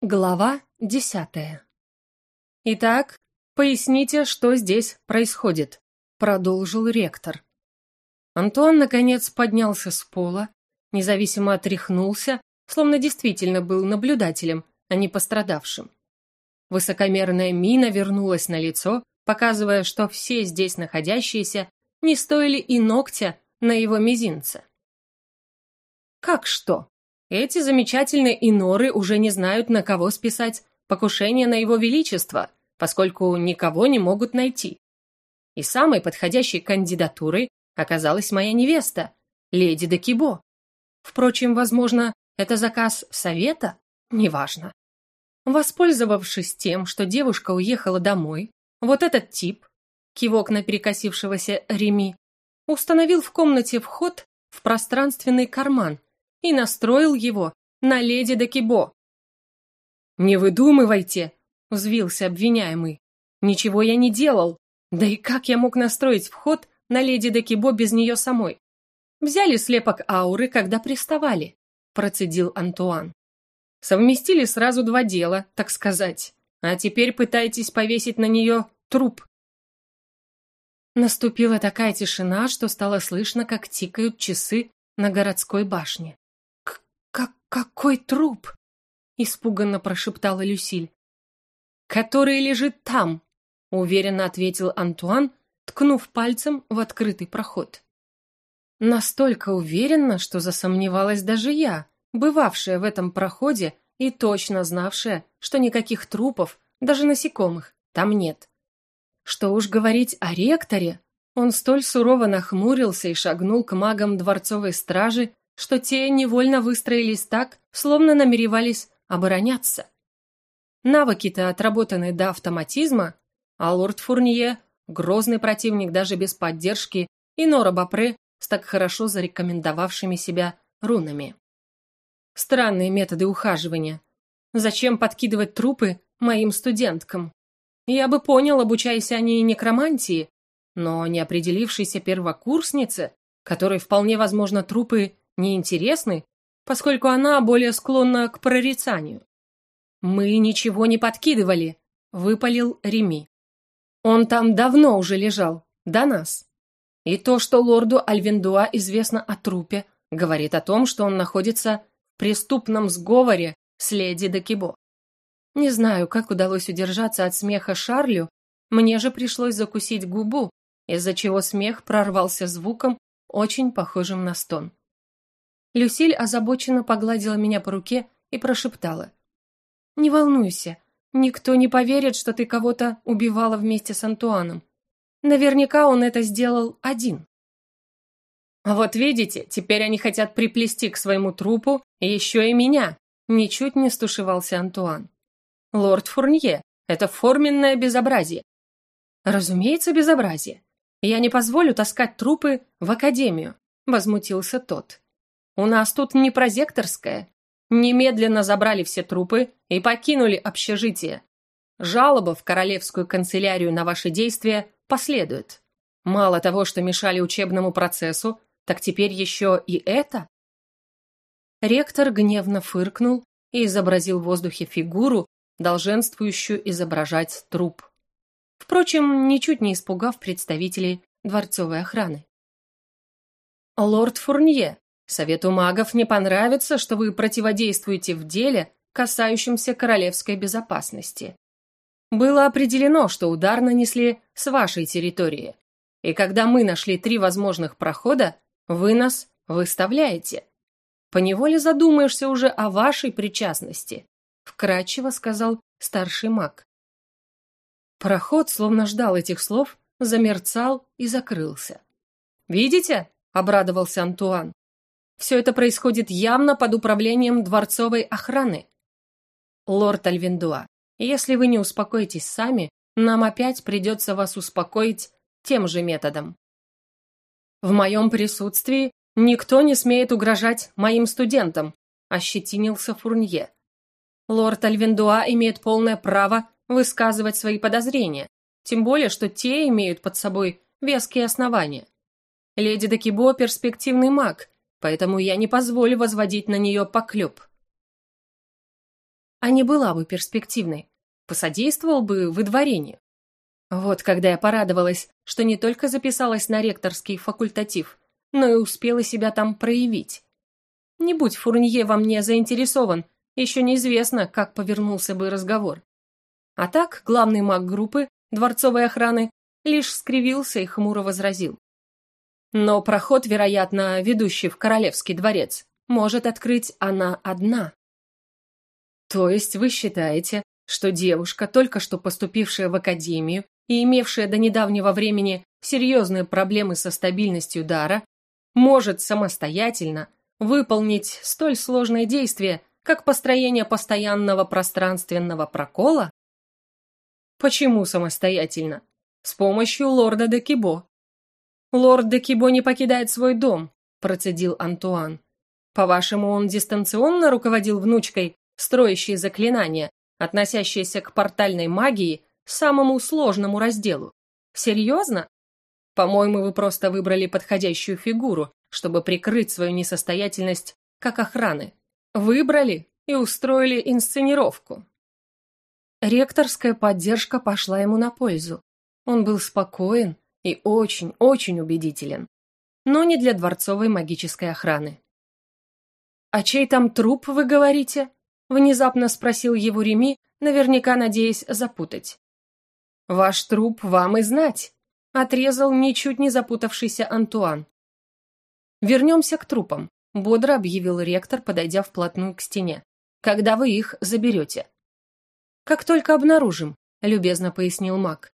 Глава десятая. «Итак, поясните, что здесь происходит», — продолжил ректор. Антуан, наконец, поднялся с пола, независимо отряхнулся, словно действительно был наблюдателем, а не пострадавшим. Высокомерная мина вернулась на лицо, показывая, что все здесь находящиеся не стоили и ногтя на его мизинце. «Как что?» Эти замечательные иноры уже не знают, на кого списать покушение на его величество, поскольку никого не могут найти. И самой подходящей кандидатурой оказалась моя невеста, леди Декибо. Впрочем, возможно, это заказ совета? Неважно. Воспользовавшись тем, что девушка уехала домой, вот этот тип, кивок на перекосившегося Реми, установил в комнате вход в пространственный карман и настроил его на леди Декибо. «Не выдумывайте!» – взвился обвиняемый. «Ничего я не делал. Да и как я мог настроить вход на леди Декибо без нее самой? Взяли слепок ауры, когда приставали», – процедил Антуан. «Совместили сразу два дела, так сказать. А теперь пытаетесь повесить на нее труп». Наступила такая тишина, что стало слышно, как тикают часы на городской башне. «Как какой труп?» – испуганно прошептала Люсиль. «Который лежит там», – уверенно ответил Антуан, ткнув пальцем в открытый проход. Настолько уверенно, что засомневалась даже я, бывавшая в этом проходе и точно знавшая, что никаких трупов, даже насекомых, там нет. Что уж говорить о ректоре, он столь сурово нахмурился и шагнул к магам дворцовой стражи, что те невольно выстроились так, словно намеревались обороняться. Навыки-то отработаны до автоматизма, а лорд Фурнье – грозный противник даже без поддержки, и Нора Бапре с так хорошо зарекомендовавшими себя рунами. Странные методы ухаживания. Зачем подкидывать трупы моим студенткам? Я бы понял, обучаясь они некромантии, но не определившейся первокурснице, которой вполне возможно трупы неинтересны, поскольку она более склонна к прорицанию. «Мы ничего не подкидывали», — выпалил Реми. «Он там давно уже лежал, до нас. И то, что лорду Альвендуа известно о трупе, говорит о том, что он находится в преступном сговоре с леди Декибо. Не знаю, как удалось удержаться от смеха Шарлю, мне же пришлось закусить губу, из-за чего смех прорвался звуком, очень похожим на стон. Люсиль озабоченно погладила меня по руке и прошептала. «Не волнуйся, никто не поверит, что ты кого-то убивала вместе с Антуаном. Наверняка он это сделал один». «А вот видите, теперь они хотят приплести к своему трупу еще и меня», ничуть не стушевался Антуан. «Лорд Фурнье, это форменное безобразие». «Разумеется, безобразие. Я не позволю таскать трупы в академию», возмутился тот. У нас тут не прозекторская. Немедленно забрали все трупы и покинули общежитие. Жалоба в королевскую канцелярию на ваши действия последует. Мало того, что мешали учебному процессу, так теперь еще и это? Ректор гневно фыркнул и изобразил в воздухе фигуру, долженствующую изображать труп. Впрочем, ничуть не испугав представителей дворцовой охраны. «Лорд Фурнье, Совету магов не понравится, что вы противодействуете в деле, касающемся королевской безопасности. Было определено, что удар нанесли с вашей территории. И когда мы нашли три возможных прохода, вы нас выставляете. Поневоле задумаешься уже о вашей причастности, вкратчиво сказал старший маг. Проход, словно ждал этих слов, замерцал и закрылся. «Видите?» — обрадовался Антуан. Все это происходит явно под управлением дворцовой охраны. Лорд Альвиндуа, если вы не успокоитесь сами, нам опять придется вас успокоить тем же методом. В моем присутствии никто не смеет угрожать моим студентам, ощетинился Фурнье. Лорд Альвиндуа имеет полное право высказывать свои подозрения, тем более, что те имеют под собой веские основания. Леди Декибо – перспективный маг, поэтому я не позволю возводить на нее поклеп. а не была бы перспективной, посодействовал бы выдворению. Вот когда я порадовалась, что не только записалась на ректорский факультатив, но и успела себя там проявить. Не будь Фурнье во мне заинтересован, еще неизвестно, как повернулся бы разговор. А так главный маг группы, дворцовой охраны, лишь скривился и хмуро возразил. Но проход, вероятно, ведущий в Королевский дворец, может открыть она одна. То есть вы считаете, что девушка, только что поступившая в академию и имевшая до недавнего времени серьезные проблемы со стабильностью дара, может самостоятельно выполнить столь сложное действие, как построение постоянного пространственного прокола? Почему самостоятельно? С помощью лорда Декибо. Лорд Декибо не покидает свой дом, процедил Антуан. По-вашему, он дистанционно руководил внучкой, строящей заклинания, относящиеся к портальной магии, самому сложному разделу? Серьезно? По-моему, вы просто выбрали подходящую фигуру, чтобы прикрыть свою несостоятельность как охраны. Выбрали и устроили инсценировку. Ректорская поддержка пошла ему на пользу. Он был спокоен и очень-очень убедителен. Но не для дворцовой магической охраны. «А чей там труп, вы говорите?» Внезапно спросил его Реми, наверняка надеясь запутать. «Ваш труп вам и знать», — отрезал ничуть не запутавшийся Антуан. «Вернемся к трупам», — бодро объявил ректор, подойдя вплотную к стене. «Когда вы их заберете?» «Как только обнаружим», — любезно пояснил маг.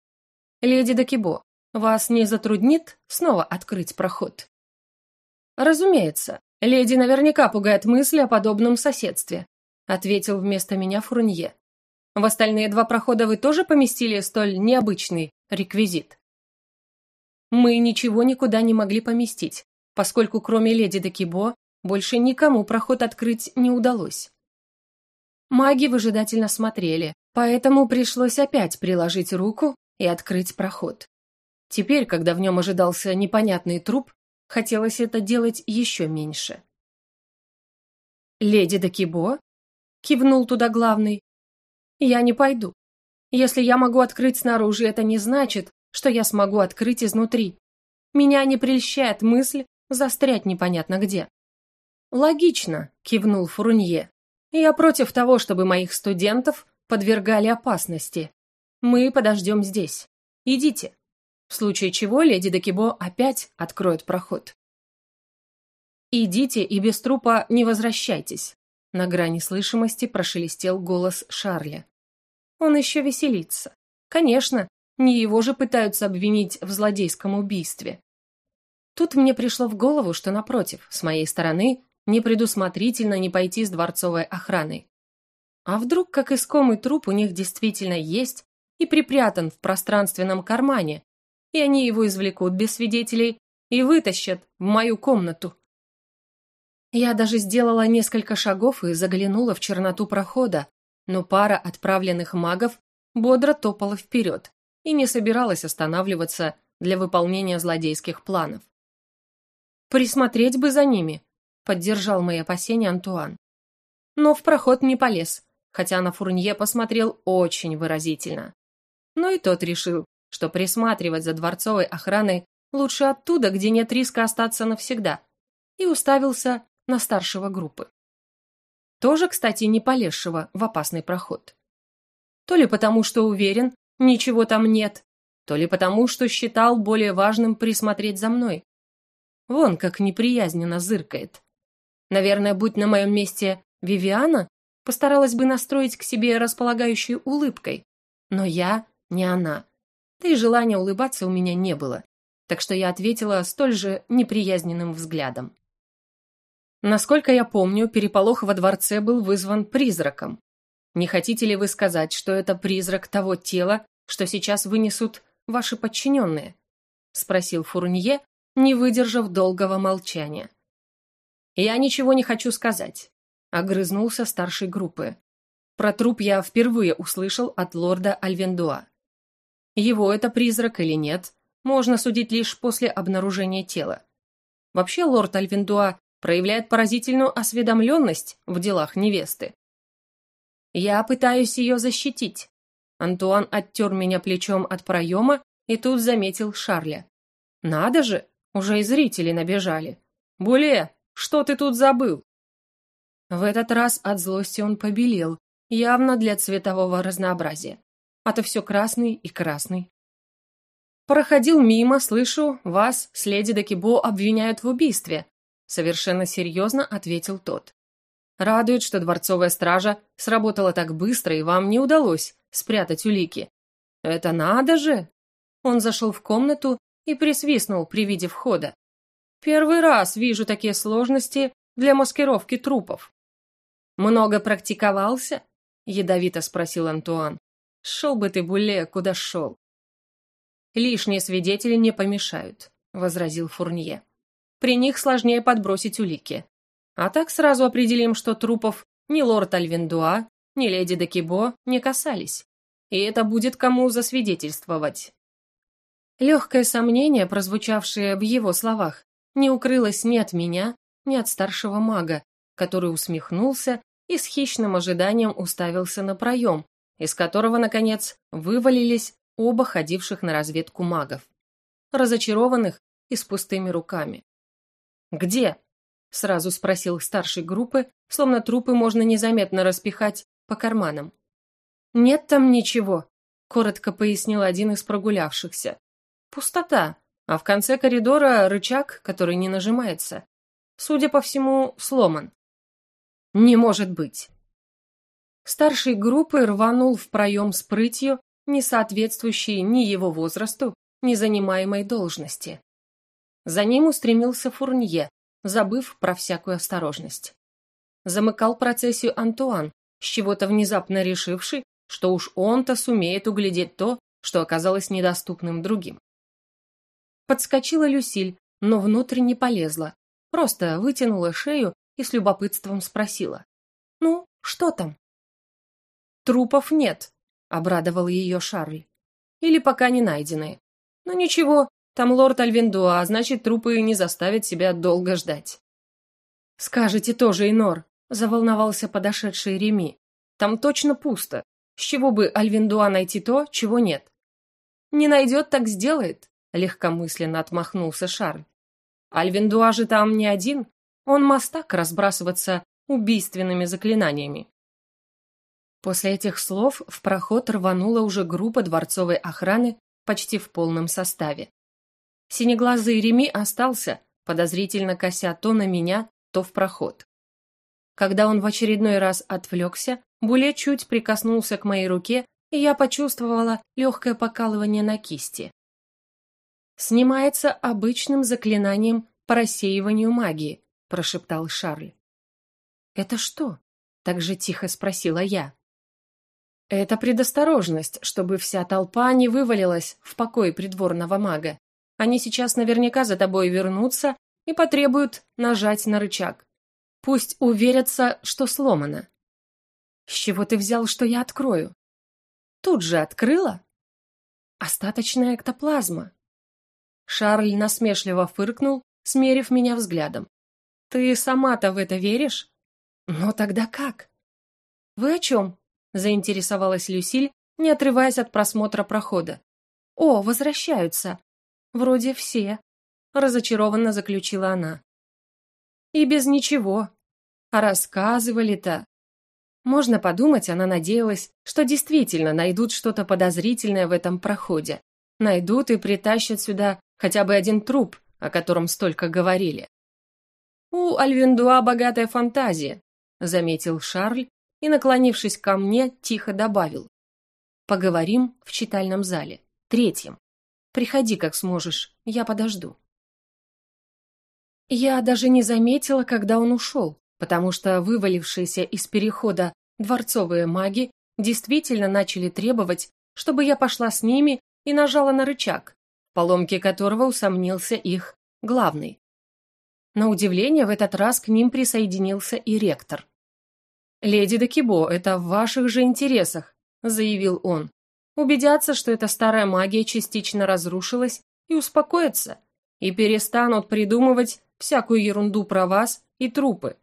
«Леди Дакибо, вас не затруднит снова открыть проход?» «Разумеется, леди наверняка пугает мысли о подобном соседстве», ответил вместо меня Фурнье. «В остальные два прохода вы тоже поместили столь необычный реквизит?» Мы ничего никуда не могли поместить, поскольку кроме леди Декибо больше никому проход открыть не удалось. Маги выжидательно смотрели, поэтому пришлось опять приложить руку и открыть проход. Теперь, когда в нем ожидался непонятный труп, хотелось это делать еще меньше. «Леди Декибо?» — кивнул туда главный. «Я не пойду. Если я могу открыть снаружи, это не значит, что я смогу открыть изнутри. Меня не прельщает мысль застрять непонятно где. «Логично», — кивнул Фурунье. «Я против того, чтобы моих студентов подвергали опасности. Мы подождем здесь. Идите». В случае чего леди Декибо опять откроет проход. «Идите и без трупа не возвращайтесь», — на грани слышимости прошелестел голос Шарля. «Он еще веселится. Конечно, не его же пытаются обвинить в злодейском убийстве. Тут мне пришло в голову, что, напротив, с моей стороны, непредусмотрительно не пойти с дворцовой охраной. А вдруг, как искомый труп у них действительно есть и припрятан в пространственном кармане, и они его извлекут без свидетелей и вытащат в мою комнату? Я даже сделала несколько шагов и заглянула в черноту прохода, но пара отправленных магов бодро топала вперед и не собиралась останавливаться для выполнения злодейских планов. «Присмотреть бы за ними», — поддержал мои опасения Антуан. Но в проход не полез, хотя на Фурнье посмотрел очень выразительно. Но и тот решил, что присматривать за дворцовой охраной лучше оттуда, где нет риска остаться навсегда, и уставился на старшего группы. Тоже, кстати, не полезшего в опасный проход. То ли потому, что уверен, ничего там нет, то ли потому, что считал более важным присмотреть за мной. Вон как неприязненно зыркает. Наверное, будь на моем месте Вивиана, постаралась бы настроить к себе располагающей улыбкой. Но я не она. Да и желания улыбаться у меня не было. Так что я ответила столь же неприязненным взглядом. Насколько я помню, переполох во дворце был вызван призраком. Не хотите ли вы сказать, что это призрак того тела, что сейчас вынесут ваши подчиненные? Спросил Фурнье, не выдержав долгого молчания. «Я ничего не хочу сказать», — огрызнулся старшей группы. Про труп я впервые услышал от лорда Альвендуа. Его это призрак или нет, можно судить лишь после обнаружения тела. Вообще лорд Альвендуа проявляет поразительную осведомленность в делах невесты. Я пытаюсь ее защитить. Антуан оттер меня плечом от проема и тут заметил Шарля. Надо же, уже и зрители набежали. Буле, что ты тут забыл? В этот раз от злости он побелел, явно для цветового разнообразия. А то все красный и красный. Проходил мимо, слышу, вас с леди Декибо обвиняют в убийстве. Совершенно серьезно ответил тот. Радует, что дворцовая стража сработала так быстро, и вам не удалось спрятать улики. Это надо же! Он зашел в комнату и присвистнул при виде входа. Первый раз вижу такие сложности для маскировки трупов. Много практиковался? Ядовито спросил Антуан. Шел бы ты, Буле, куда шел. Лишние свидетели не помешают, возразил Фурнье. При них сложнее подбросить улики. А так сразу определим, что трупов ни лорд Альвендуа, ни леди Декибо не касались. И это будет кому засвидетельствовать. Легкое сомнение, прозвучавшее в его словах, не укрылось ни от меня, ни от старшего мага, который усмехнулся и с хищным ожиданием уставился на проем, из которого, наконец, вывалились оба ходивших на разведку магов, разочарованных и с пустыми руками. «Где?» — сразу спросил старшей группы, словно трупы можно незаметно распихать по карманам. «Нет там ничего», — коротко пояснил один из прогулявшихся. «Пустота, а в конце коридора рычаг, который не нажимается. Судя по всему, сломан». «Не может быть!» Старший группы рванул в проем с прытью, не соответствующей ни его возрасту, ни занимаемой должности. За ним устремился Фурнье, забыв про всякую осторожность. Замыкал процессию Антуан, с чего-то внезапно решивший, что уж он-то сумеет углядеть то, что оказалось недоступным другим. Подскочила Люсиль, но внутрь не полезла, просто вытянула шею и с любопытством спросила. «Ну, что там?» «Трупов нет», — обрадовал ее Шарль. «Или пока не найденные. Но ничего, там лорд Альвендуа, а значит, трупы не заставят себя долго ждать. «Скажете тоже, Инор», — заволновался подошедший Реми. «Там точно пусто. С чего бы Альвендуа найти то, чего нет?» «Не найдет, так сделает», — легкомысленно отмахнулся Шарль. «Альвендуа же там не один. Он мастак разбрасываться убийственными заклинаниями». После этих слов в проход рванула уже группа дворцовой охраны почти в полном составе. Синеглазый Реми остался, подозрительно кося то на меня, то в проход. Когда он в очередной раз отвлекся, Буле чуть прикоснулся к моей руке, и я почувствовала легкое покалывание на кисти. «Снимается обычным заклинанием по рассеиванию магии», – прошептал Шарль. «Это что?» – так же тихо спросила я. «Это предосторожность, чтобы вся толпа не вывалилась в покой придворного мага. Они сейчас наверняка за тобой вернутся и потребуют нажать на рычаг. Пусть уверятся, что сломано. С чего ты взял, что я открою? Тут же открыла? Остаточная эктоплазма. Шарль насмешливо фыркнул, смерив меня взглядом. Ты сама-то в это веришь? Но тогда как? Вы о чем? Заинтересовалась Люсиль, не отрываясь от просмотра прохода. О, возвращаются. Вроде все, разочарованно заключила она. И без ничего. А рассказывали-то. Можно подумать, она надеялась, что действительно найдут что-то подозрительное в этом проходе. Найдут и притащат сюда хотя бы один труп, о котором столько говорили. «У Альвиндуа богатая фантазия», — заметил Шарль и, наклонившись ко мне, тихо добавил. «Поговорим в читальном зале, третьем». Приходи, как сможешь, я подожду. Я даже не заметила, когда он ушел, потому что вывалившиеся из перехода дворцовые маги действительно начали требовать, чтобы я пошла с ними и нажала на рычаг, поломки которого усомнился их главный. На удивление, в этот раз к ним присоединился и ректор. «Леди Декибо, это в ваших же интересах», — заявил он убедятся, что эта старая магия частично разрушилась, и успокоятся, и перестанут придумывать всякую ерунду про вас и трупы.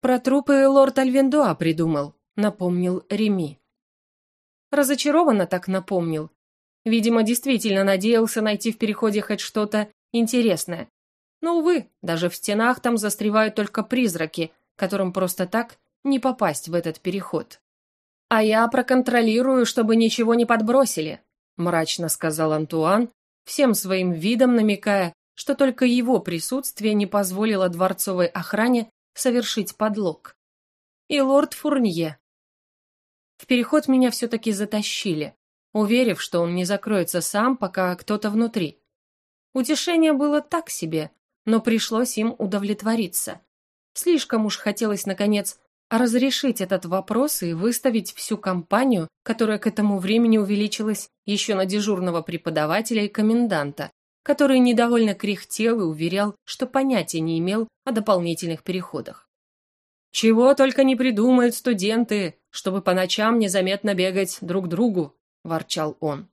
Про трупы лорд Альвендуа придумал, напомнил Реми. Разочарованно так напомнил. Видимо, действительно надеялся найти в переходе хоть что-то интересное. Но, увы, даже в стенах там застревают только призраки, которым просто так не попасть в этот переход. «А я проконтролирую, чтобы ничего не подбросили», мрачно сказал Антуан, всем своим видом намекая, что только его присутствие не позволило дворцовой охране совершить подлог. И лорд Фурнье. В переход меня все-таки затащили, уверив, что он не закроется сам, пока кто-то внутри. Утешение было так себе, но пришлось им удовлетвориться. Слишком уж хотелось, наконец, разрешить этот вопрос и выставить всю компанию, которая к этому времени увеличилась еще на дежурного преподавателя и коменданта, который недовольно кряхтел и уверял, что понятия не имел о дополнительных переходах. «Чего только не придумают студенты, чтобы по ночам незаметно бегать друг другу», – ворчал он.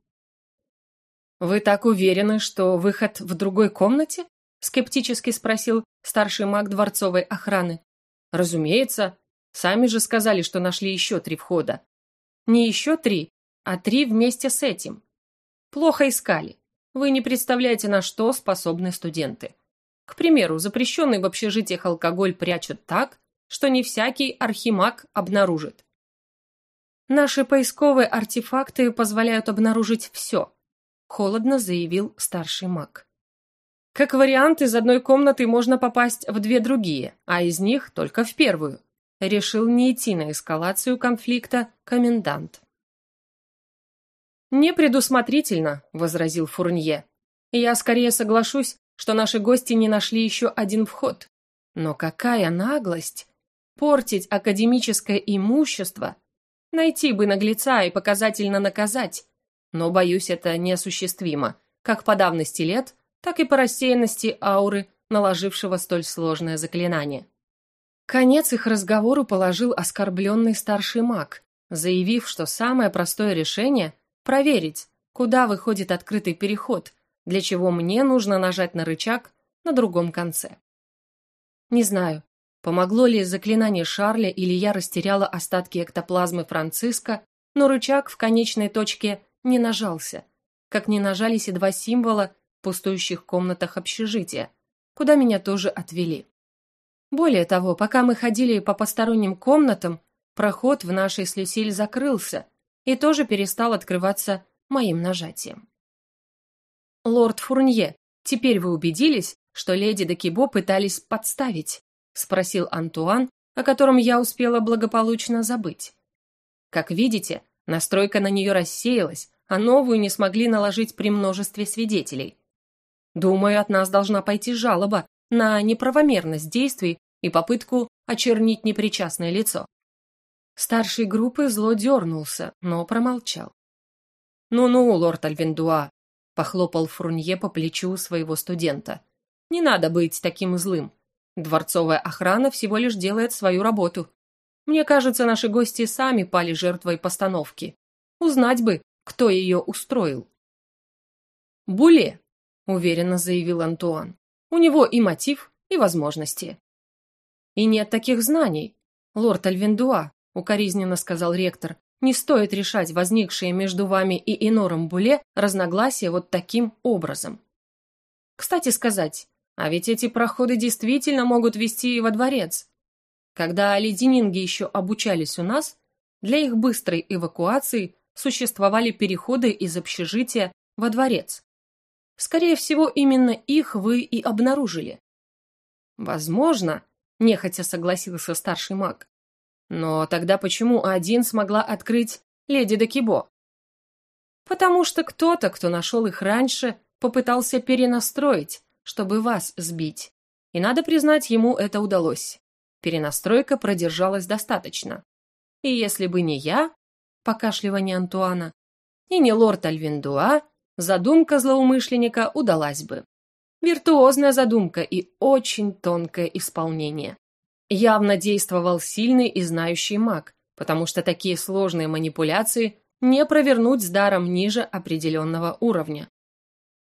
«Вы так уверены, что выход в другой комнате?» – скептически спросил старший маг дворцовой охраны. «Разумеется, Сами же сказали, что нашли еще три входа. Не еще три, а три вместе с этим. Плохо искали. Вы не представляете, на что способны студенты. К примеру, запрещенный в общежитиях алкоголь прячут так, что не всякий архимаг обнаружит. Наши поисковые артефакты позволяют обнаружить все, холодно заявил старший маг. Как вариант, из одной комнаты можно попасть в две другие, а из них только в первую решил не идти на эскалацию конфликта комендант. «Непредусмотрительно», — возразил Фурнье. «Я скорее соглашусь, что наши гости не нашли еще один вход. Но какая наглость! Портить академическое имущество! Найти бы наглеца и показательно наказать. Но, боюсь, это неосуществимо, как по давности лет, так и по рассеянности ауры, наложившего столь сложное заклинание. Конец их разговору положил оскорбленный старший маг, заявив, что самое простое решение – проверить, куда выходит открытый переход, для чего мне нужно нажать на рычаг на другом конце. Не знаю, помогло ли заклинание Шарля или я растеряла остатки эктоплазмы Франциска, но рычаг в конечной точке не нажался, как не нажались и два символа в пустующих комнатах общежития, куда меня тоже отвели. Более того, пока мы ходили по посторонним комнатам, проход в нашей с Люсиль закрылся и тоже перестал открываться моим нажатием. «Лорд Фурнье, теперь вы убедились, что леди Декибо пытались подставить?» — спросил Антуан, о котором я успела благополучно забыть. Как видите, настройка на нее рассеялась, а новую не смогли наложить при множестве свидетелей. Думаю, от нас должна пойти жалоба на неправомерность действий и попытку очернить непричастное лицо. Старший группы зло дернулся, но промолчал. «Ну-ну, лорд Альвендуа», — похлопал Фрунье по плечу своего студента. «Не надо быть таким злым. Дворцовая охрана всего лишь делает свою работу. Мне кажется, наши гости сами пали жертвой постановки. Узнать бы, кто ее устроил». «Буле», — уверенно заявил Антуан. У него и мотив, и возможности. И нет таких знаний. Лорд Альвендуа, укоризненно сказал ректор, не стоит решать возникшие между вами и Инором Буле разногласия вот таким образом. Кстати сказать, а ведь эти проходы действительно могут вести во дворец. Когда леденинги еще обучались у нас, для их быстрой эвакуации существовали переходы из общежития во дворец. Скорее всего, именно их вы и обнаружили. Возможно, нехотя согласился старший маг. Но тогда почему один смогла открыть леди Декибо? Потому что кто-то, кто нашел их раньше, попытался перенастроить, чтобы вас сбить. И надо признать, ему это удалось. Перенастройка продержалась достаточно. И если бы не я, покашливание Антуана, и не лорд Альвиндуа, задумка злоумышленника удалась бы. Виртуозная задумка и очень тонкое исполнение. Явно действовал сильный и знающий маг, потому что такие сложные манипуляции не провернуть с даром ниже определенного уровня.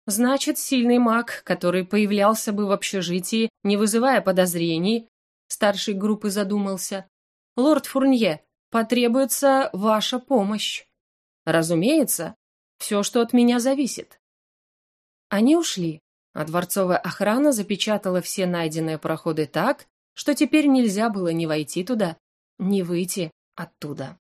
Значит, сильный маг, который появлялся бы в общежитии, не вызывая подозрений, старший группы задумался, лорд Фурнье, потребуется ваша помощь. Разумеется, все, что от меня зависит». Они ушли, а дворцовая охрана запечатала все найденные проходы так, что теперь нельзя было ни войти туда, ни выйти оттуда.